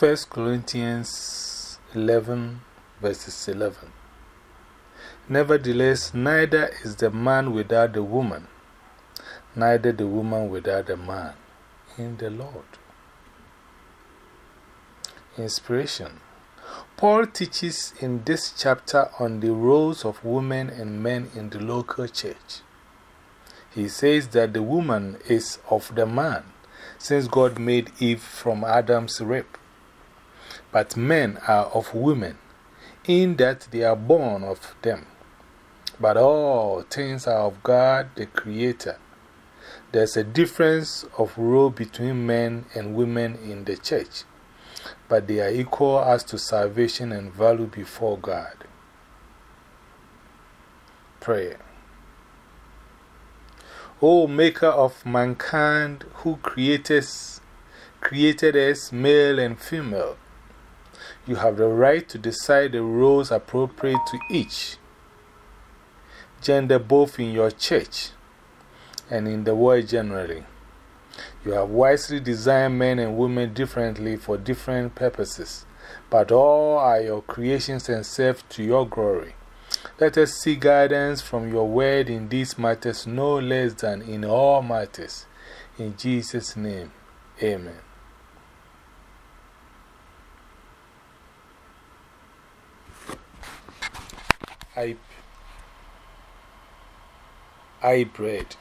1 Corinthians 11, verses 11. Nevertheless, neither is the man without the woman, neither the woman without the man in the Lord. Inspiration Paul teaches in this chapter on the roles of women and men in the local church. He says that the woman is of the man, since God made Eve from Adam's rib. But men are of women, in that they are born of them. But all things are of God the Creator. There's a difference of role between men and women in the church but they are equal as to salvation and value before God. Prayer. O Maker of mankind who created, created us male and female, you have the right to decide the roles appropriate to each gender, both in your church and in the world generally. You have wisely designed men and women differently for different purposes, but all are your creations and serve to your glory. Let us seek guidance from your word in these matters no less than in all matters. In Jesus' name, amen. I, I prayed.